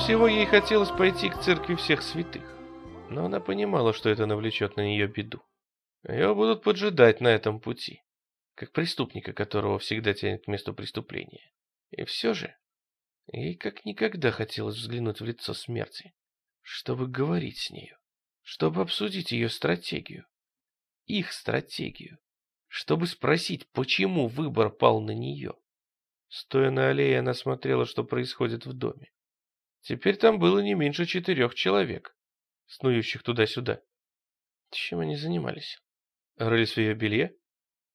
всего ей хотелось пойти к церкви всех святых. Но она понимала, что это навлечет на нее беду. Ее будут поджидать на этом пути, как преступника, которого всегда тянет к месту преступления. И все же, ей как никогда хотелось взглянуть в лицо смерти, чтобы говорить с нею, чтобы обсудить ее стратегию, их стратегию, чтобы спросить, почему выбор пал на нее. Стоя на аллее, она смотрела, что происходит в доме. Теперь там было не меньше четырех человек, снующих туда-сюда. Чем они занимались? Рылись в ее белье?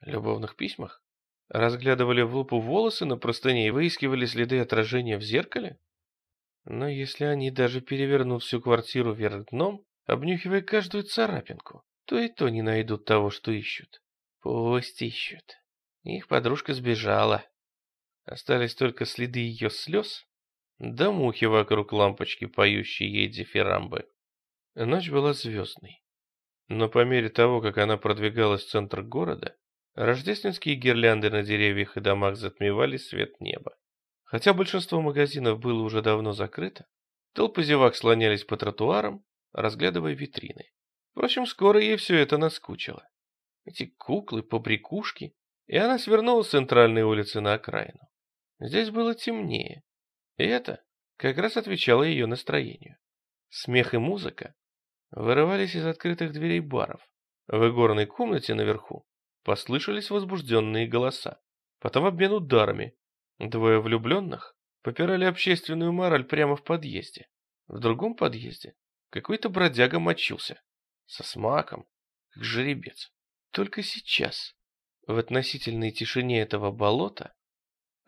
Любовных письмах? Разглядывали в лупу волосы на простыне и выискивали следы отражения в зеркале? Но если они даже перевернут всю квартиру вверх дном, обнюхивая каждую царапинку, то и то не найдут того, что ищут. Пусть ищут. Их подружка сбежала. Остались только следы ее слез, да мухи вокруг лампочки, поющие ей дифирамбы. Ночь была звездной. Но по мере того, как она продвигалась в центр города, рождественские гирлянды на деревьях и домах затмевали свет неба. Хотя большинство магазинов было уже давно закрыто, толпы зевак слонялись по тротуарам, разглядывая витрины. Впрочем, скоро ей все это наскучило. Эти куклы, побрякушки, и она свернула с центральной улицы на окраину. Здесь было темнее, и это как раз отвечало ее настроению. Смех и музыка вырывались из открытых дверей баров. В игорной комнате наверху послышались возбужденные голоса. Потом обмен ударами. Двое влюбленных попирали общественную мораль прямо в подъезде. В другом подъезде какой-то бродяга мочился. Со смаком, как жеребец. Только сейчас, в относительной тишине этого болота,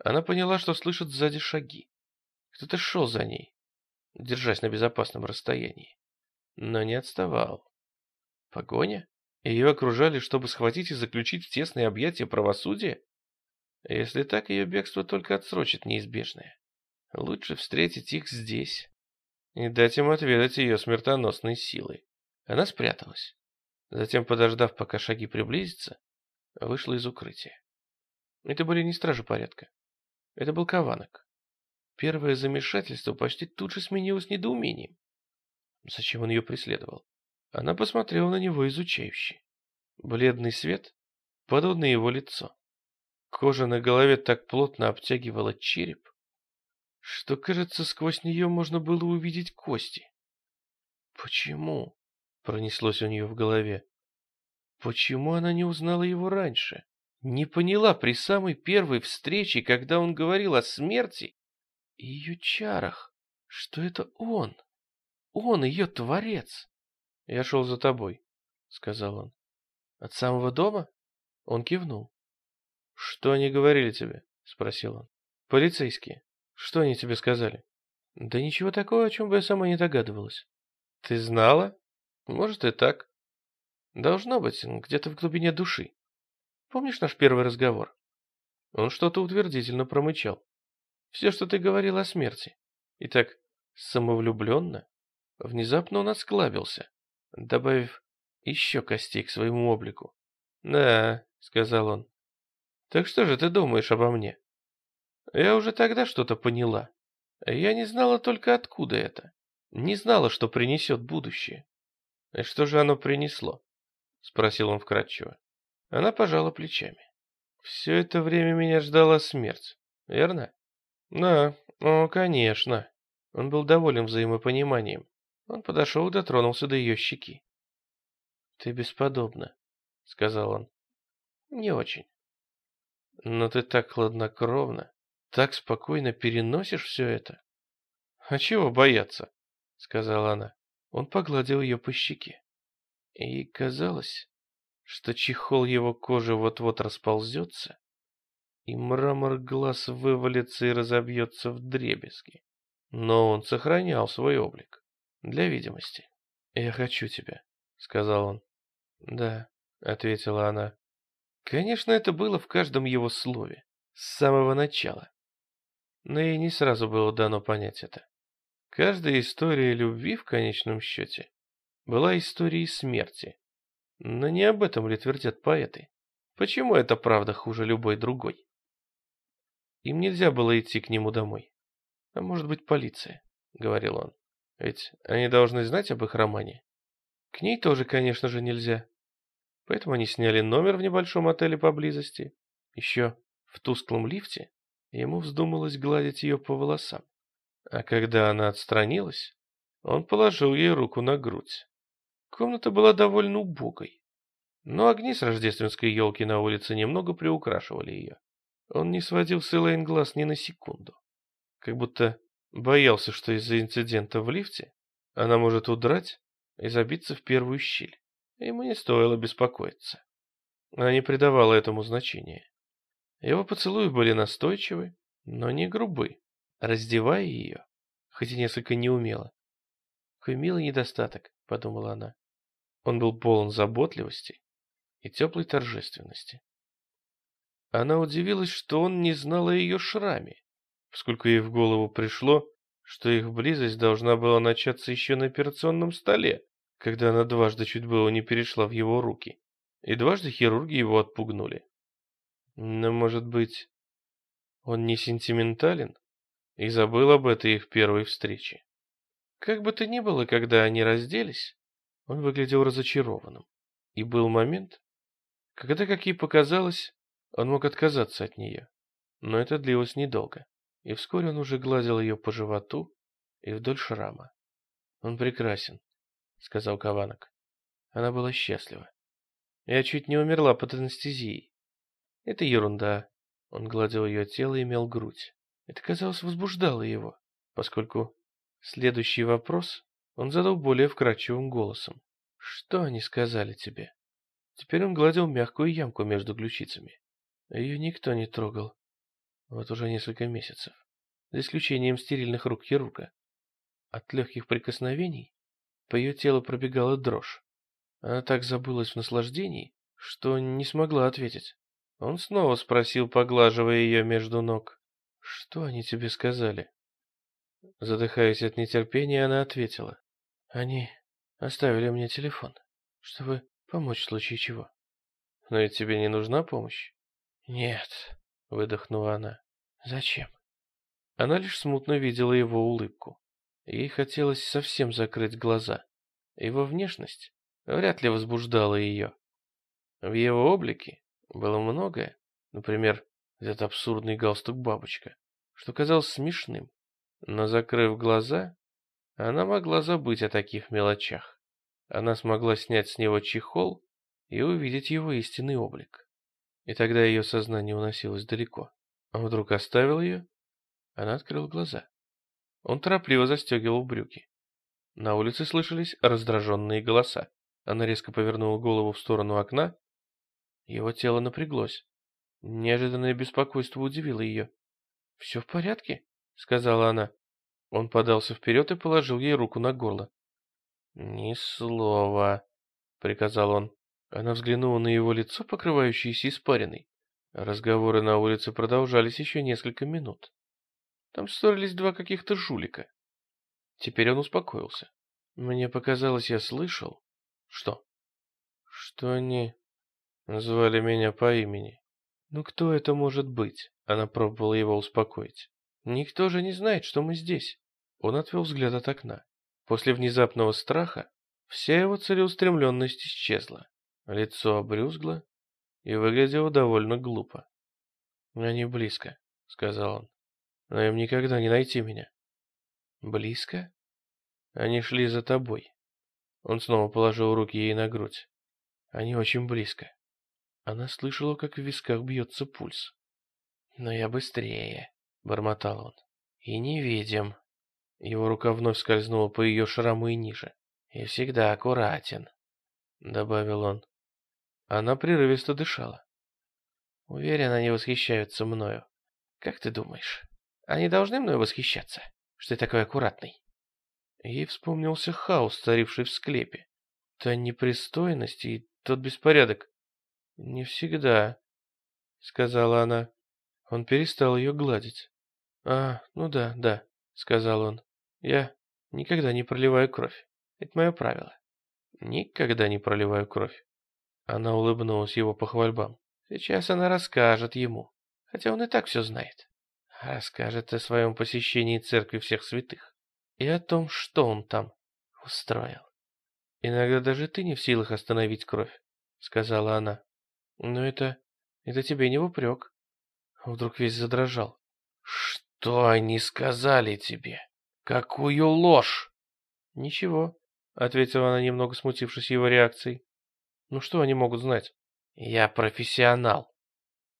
она поняла, что слышит сзади шаги. Кто-то шел за ней, держась на безопасном расстоянии, но не отставал. Погоня? Ее окружали, чтобы схватить и заключить в тесные объятия правосудия? Если так, ее бегство только отсрочит неизбежное. Лучше встретить их здесь и дать им отведать ее смертоносной силы. Она спряталась. Затем, подождав, пока шаги приблизятся, вышла из укрытия. Это были не стражи порядка. Это был Каванок. Первое замешательство почти тут же сменилось недоумением. Зачем он ее преследовал? Она посмотрела на него изучающе. Бледный свет падал на его лицо. Кожа на голове так плотно обтягивала череп, что, кажется, сквозь нее можно было увидеть кости. Почему? Пронеслось у нее в голове. Почему она не узнала его раньше? Не поняла при самой первой встрече, когда он говорил о смерти и ее чарах, что это он. Он ее творец. Я шел за тобой, сказал он. От самого дома? Он кивнул. Что они говорили тебе? спросил он. Полицейские. Что они тебе сказали? Да ничего такого, о чем бы я сама не догадывалась. Ты знала? Может и так. Должно быть, где-то в глубине души. Помнишь наш первый разговор? Он что-то утвердительно промычал. Все, что ты говорил о смерти. И так самовлюбленно. Внезапно он осклабился, добавив еще костей к своему облику. «Да», — сказал он. «Так что же ты думаешь обо мне?» «Я уже тогда что-то поняла. Я не знала только, откуда это. Не знала, что принесет будущее». «И что же оно принесло?» — спросил он вкратчиво. Она пожала плечами. «Все это время меня ждала смерть, верно?» «Да, о, конечно». Он был доволен взаимопониманием. Он подошел и дотронулся до ее щеки. «Ты бесподобна», — сказал он. «Не очень. Но ты так хладнокровно, так спокойно переносишь все это». «А чего бояться?» — сказала она. Он погладил ее по щеке. И казалось, что чехол его кожи вот-вот расползется, и мрамор глаз вывалится и разобьется в дребезги. Но он сохранял свой облик для видимости. «Я хочу тебя», — сказал он. «Да», — ответила она. Конечно, это было в каждом его слове, с самого начала. Но ей не сразу было дано понять это. Каждая история любви, в конечном счете, была историей смерти. Но не об этом ли твердят поэты? Почему эта правда хуже любой другой? Им нельзя было идти к нему домой. А может быть, полиция. говорил он. Ведь они должны знать об их романе. К ней тоже, конечно же, нельзя. Поэтому они сняли номер в небольшом отеле поблизости. Еще в тусклом лифте ему вздумалось гладить ее по волосам. А когда она отстранилась, он положил ей руку на грудь. Комната была довольно убогой, но огни с рождественской елки на улице немного приукрашивали ее. Он не сводил с Элейн глаз ни на секунду, как будто боялся, что из-за инцидента в лифте она может удрать и забиться в первую щель. Ему не стоило беспокоиться. Она не придавала этому значения. Его поцелуи были настойчивы, но не грубы, раздевая ее, хоть и несколько неумело. «Какой милый недостаток», — подумала она. Он был полон заботливости и теплой торжественности. Она удивилась, что он не знал о ее шраме, поскольку ей в голову пришло, что их близость должна была начаться еще на операционном столе, когда она дважды чуть было не перешла в его руки, и дважды хирурги его отпугнули. Но, может быть, он не сентиментален и забыл об этой их первой встрече. Как бы то ни было, когда они разделись, он выглядел разочарованным. И был момент, когда, как ей показалось, он мог отказаться от нее. Но это длилось недолго, и вскоре он уже гладил ее по животу и вдоль шрама. «Он прекрасен», — сказал Каванок. Она была счастлива. «Я чуть не умерла под анестезией». «Это ерунда». Он гладил ее тело и имел грудь. Это, казалось, возбуждало его, поскольку следующий вопрос он задал более вкрадчивым голосом. «Что они сказали тебе?» Теперь он гладил мягкую ямку между ключицами. Ее никто не трогал. Вот уже несколько месяцев. За исключением стерильных рук хирурга. От легких прикосновений по ее телу пробегала дрожь. Она так забылась в наслаждении, что не смогла ответить. Он снова спросил, поглаживая ее между ног. «Что они тебе сказали?» Задыхаясь от нетерпения, она ответила. «Они оставили мне телефон, чтобы помочь в случае чего». «Но ведь тебе не нужна помощь?» «Нет», — выдохнула она. «Зачем?» Она лишь смутно видела его улыбку. Ей хотелось совсем закрыть глаза. Его внешность вряд ли возбуждала ее. В его облике было многое, например, этот абсурдный галстук-бабочка, что казалось смешным. Но закрыв глаза, она могла забыть о таких мелочах. Она смогла снять с него чехол и увидеть его истинный облик. И тогда ее сознание уносилось далеко. Он вдруг оставил ее. Она открыла глаза. Он торопливо застегивал брюки. На улице слышались раздраженные голоса. Она резко повернула голову в сторону окна. Его тело напряглось. Неожиданное беспокойство удивило ее. «Все в порядке?» — сказала она. Он подался вперед и положил ей руку на горло. «Ни слова», — приказал он. Она взглянула на его лицо, покрывающееся испариной. Разговоры на улице продолжались еще несколько минут. Там ссорились два каких-то жулика. Теперь он успокоился. Мне показалось, я слышал... Что? Что они звали меня по имени. Ну кто это может быть? Она пробовала его успокоить. Никто же не знает, что мы здесь. Он отвел взгляд от окна. После внезапного страха вся его целеустремленность исчезла. Лицо обрюзгло и выглядело довольно глупо. «Они близко», — сказал он. «Но им никогда не найти меня». «Близко?» «Они шли за тобой». Он снова положил руки ей на грудь. «Они очень близко». Она слышала, как в висках бьется пульс. «Но я быстрее», — бормотал он. «И не видим». Его рука вновь скользнула по ее шраму и ниже. «И всегда аккуратен», — добавил он. Она прерывисто дышала. Уверен, они восхищаются мною. Как ты думаешь, они должны мною восхищаться, что я такой аккуратный? Ей вспомнился хаос, царивший в склепе. Та непристойность и тот беспорядок. Не всегда, сказала она. Он перестал ее гладить. А, ну да, да, сказал он. Я никогда не проливаю кровь. Это мое правило. Никогда не проливаю кровь. Она улыбнулась его похвальбам. Сейчас она расскажет ему, хотя он и так все знает. Расскажет о своем посещении церкви всех святых. и о том, что он там устроил. Иногда даже ты не в силах остановить кровь, сказала она. Но это... это тебе не в упрек. Вдруг весь задрожал. Что они сказали тебе? Какую ложь? Ничего, ответила она, немного смутившись его реакцией. Ну что они могут знать? Я профессионал.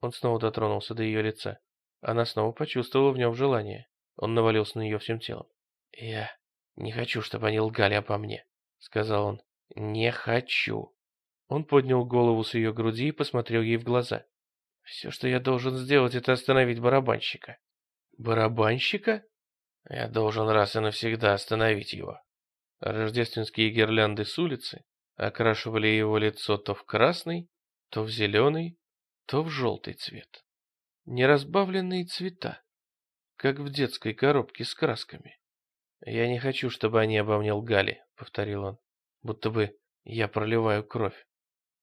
Он снова дотронулся до ее лица. Она снова почувствовала в нем желание. Он навалился на нее всем телом. «Я не хочу, чтобы они лгали обо мне», — сказал он. «Не хочу». Он поднял голову с ее груди и посмотрел ей в глаза. «Все, что я должен сделать, это остановить барабанщика». «Барабанщика?» «Я должен раз и навсегда остановить его». Рождественские гирлянды с улицы окрашивали его лицо то в красный, то в зеленый, то в желтый цвет. Неразбавленные цвета, как в детской коробке с красками. «Я не хочу, чтобы они обо мне лгали», — повторил он, — «будто бы я проливаю кровь».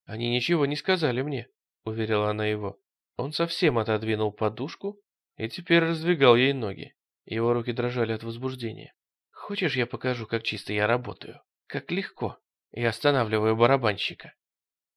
«Они ничего не сказали мне», — уверила она его. Он совсем отодвинул подушку и теперь раздвигал ей ноги. Его руки дрожали от возбуждения. «Хочешь, я покажу, как чисто я работаю? Как легко. Я останавливаю барабанщика».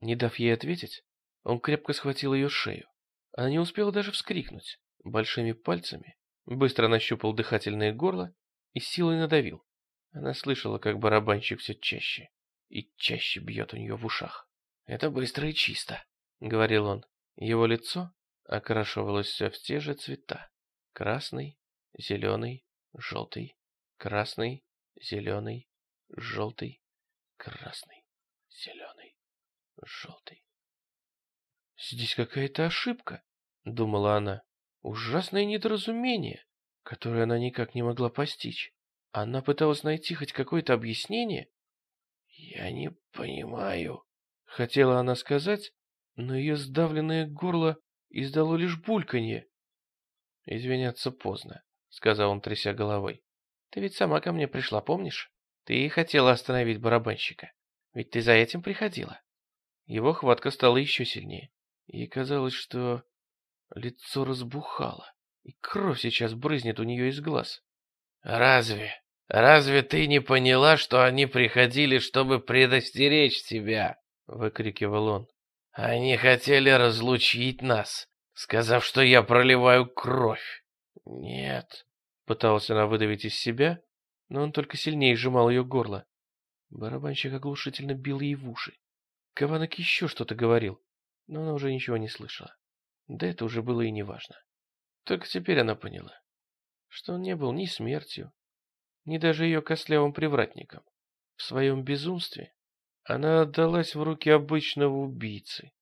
Не дав ей ответить, он крепко схватил ее шею. Она не успела даже вскрикнуть. Большими пальцами быстро нащупал дыхательное горло и силой надавил. Она слышала, как барабанщик все чаще и чаще бьет у нее в ушах. «Это быстро и чисто», — говорил он. Его лицо окрашивалось все в те же цвета. Красный, зеленый, желтый, красный, зеленый, желтый, красный, зеленый, желтый. «Здесь какая-то ошибка», — думала она. «Ужасное недоразумение, которое она никак не могла постичь. Она пыталась найти хоть какое-то объяснение». «Я не понимаю», — хотела она сказать, но ее сдавленное горло издало лишь бульканье. «Извиняться поздно», — сказал он, тряся головой. «Ты ведь сама ко мне пришла, помнишь? Ты хотела остановить барабанщика. Ведь ты за этим приходила». Его хватка стала еще сильнее. Ей казалось, что лицо разбухало, и кровь сейчас брызнет у нее из глаз. «Разве? Разве ты не поняла, что они приходили, чтобы предостеречь тебя?» — выкрикивал он. «Они хотели разлучить нас, сказав, что я проливаю кровь». «Нет», — пыталась она выдавить из себя, но он только сильнее сжимал ее горло. Барабанщик оглушительно бил ей в уши. Каванок еще что-то говорил, но она уже ничего не слышала. Да это уже было и не важно. Только теперь она поняла, что он не был ни смертью, ни даже ее костлявым привратником. В своем безумстве она отдалась в руки обычного убийцы,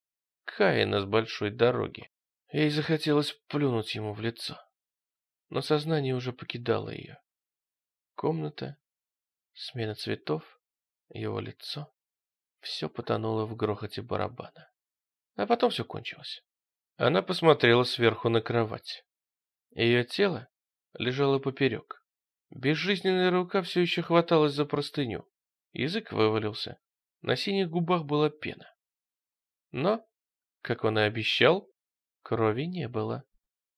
Каина с большой дороги. Ей захотелось плюнуть ему в лицо. Но сознание уже покидало ее. Комната, смена цветов, его лицо. Все потонуло в грохоте барабана. А потом все кончилось. Она посмотрела сверху на кровать. Ее тело лежало поперек. Безжизненная рука все еще хваталась за простыню. Язык вывалился. На синих губах была пена. Но, как он и обещал, крови не было.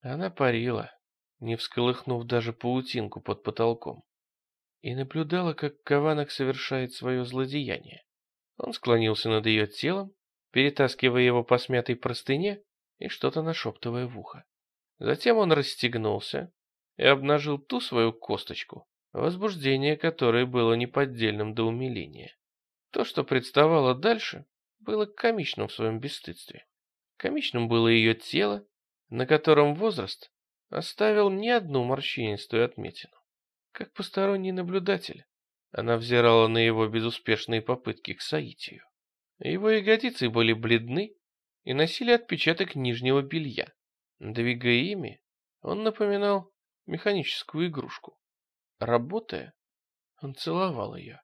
Она парила, не всколыхнув даже паутинку под потолком, и наблюдала, как Каванок совершает свое злодеяние. Он склонился над ее телом, перетаскивая его по смятой простыне и что-то нашептывая в ухо. Затем он расстегнулся и обнажил ту свою косточку, возбуждение которой было неподдельным до умиления. То, что представало дальше, было комичным в своем бесстыдстве. Комичным было ее тело, на котором возраст оставил не одну морщинистую отметину. Как посторонний наблюдатель, она взирала на его безуспешные попытки к соитию. Его ягодицы были бледны и носили отпечаток нижнего белья. Двигая ими, он напоминал механическую игрушку. Работая, он целовал ее,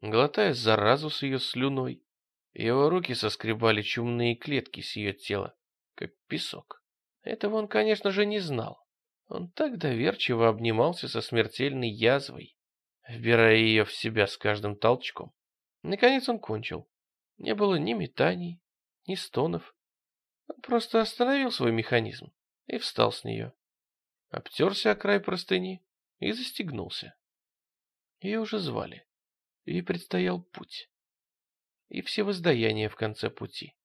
глотая заразу с ее слюной. Его руки соскребали чумные клетки с ее тела, как песок. Этого он, конечно же, не знал. Он так доверчиво обнимался со смертельной язвой, вбирая ее в себя с каждым толчком. Наконец он кончил. Не было ни метаний, ни стонов. Он просто остановил свой механизм и встал с нее. Обтерся о край простыни и застегнулся. Ее уже звали. Ей предстоял путь. И все воздаяние в конце пути.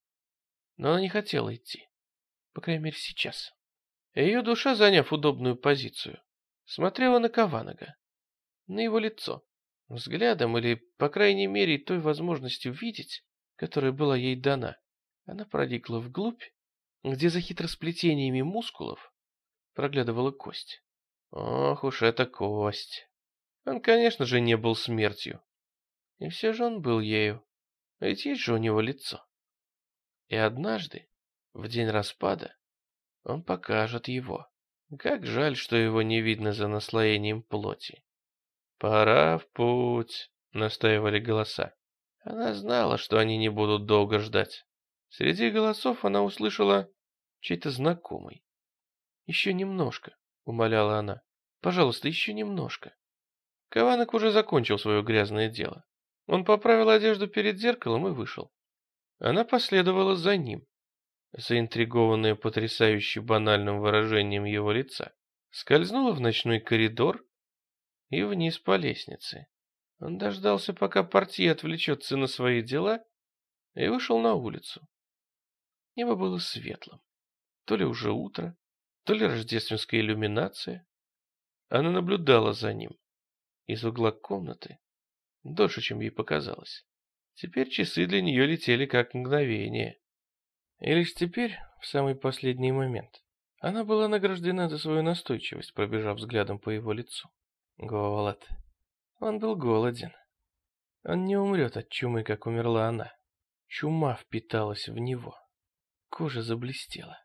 Но она не хотела идти. По крайней мере, сейчас. Ее душа, заняв удобную позицию, смотрела на Каванага, на его лицо, взглядом или, по крайней мере, той возможностью видеть, которая была ей дана. Она проникла вглубь, где за хитросплетениями мускулов проглядывала кость. Ох уж эта кость. Он, конечно же, не был смертью. И все же он был ею. Ведь есть же у него лицо. И однажды, в день распада, он покажет его. Как жаль, что его не видно за наслоением плоти. «Пора в путь», — настаивали голоса. Она знала, что они не будут долго ждать. Среди голосов она услышала чей-то знакомый. «Еще немножко», — умоляла она. «Пожалуйста, еще немножко». Каванок уже закончил свое грязное дело. Он поправил одежду перед зеркалом и вышел. Она последовала за ним, заинтригованная потрясающе банальным выражением его лица. Скользнула в ночной коридор и вниз по лестнице. Он дождался, пока портье отвлечется на свои дела, и вышел на улицу. Небо было светлым. То ли уже утро, то ли рождественская иллюминация. Она наблюдала за ним из угла комнаты, дольше, чем ей показалось. Теперь часы для нее летели как мгновение. И лишь теперь, в самый последний момент, она была награждена за свою настойчивость, пробежав взглядом по его лицу. Голод. Он был голоден. Он не умрет от чумы, как умерла она. Чума впиталась в него. Кожа заблестела.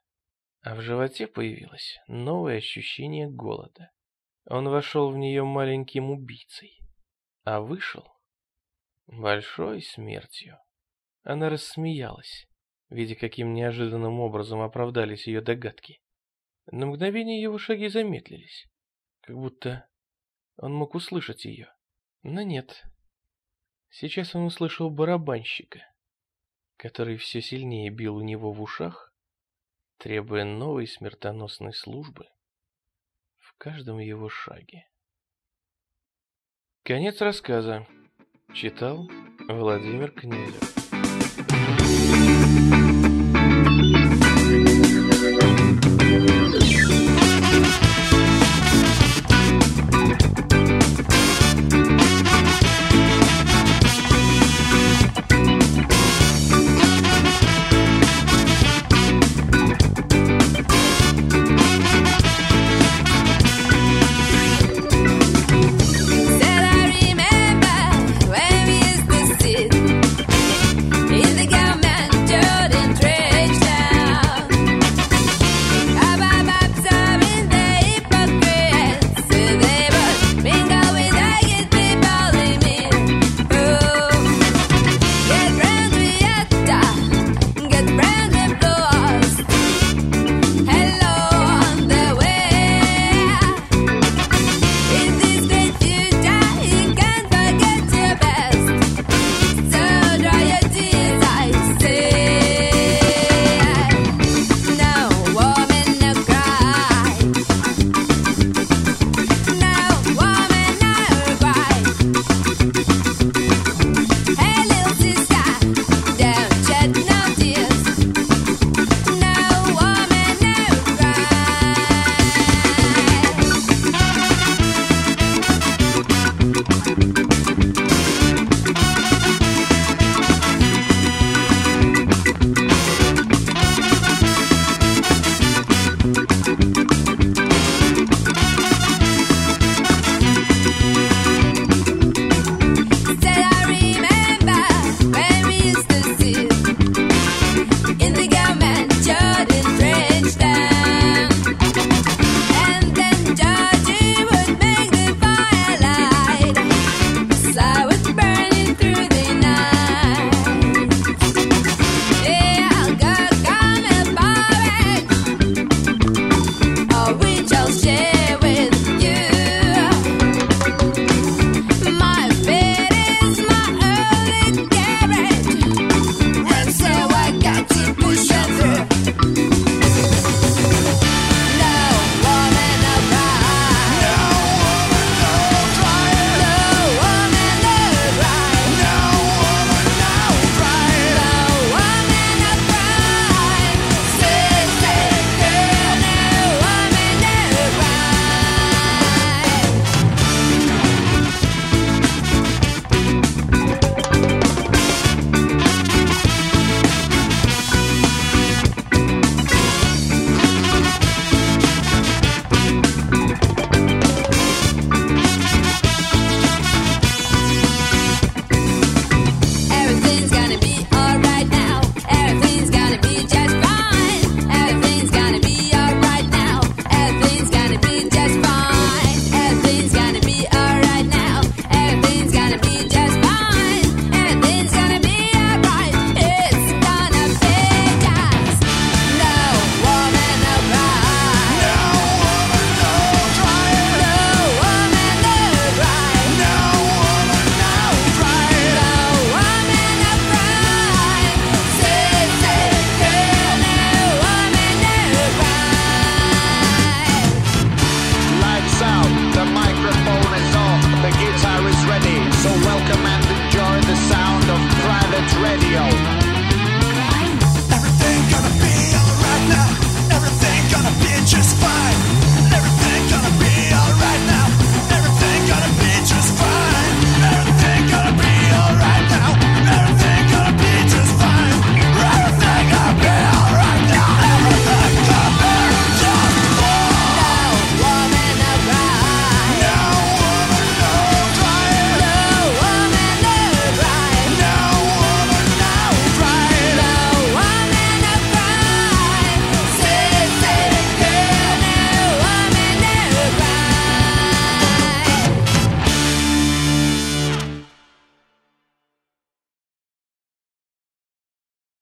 А в животе появилось новое ощущение голода. Он вошел в нее маленьким убийцей, а вышел большой смертью. Она рассмеялась, видя, каким неожиданным образом оправдались ее догадки. На мгновение его шаги замедлились, как будто он мог услышать ее. Но нет. Сейчас он услышал барабанщика, который все сильнее бил у него в ушах, требуя новой смертоносной службы в каждом его шаге. Конец рассказа. Читал Владимир Князев.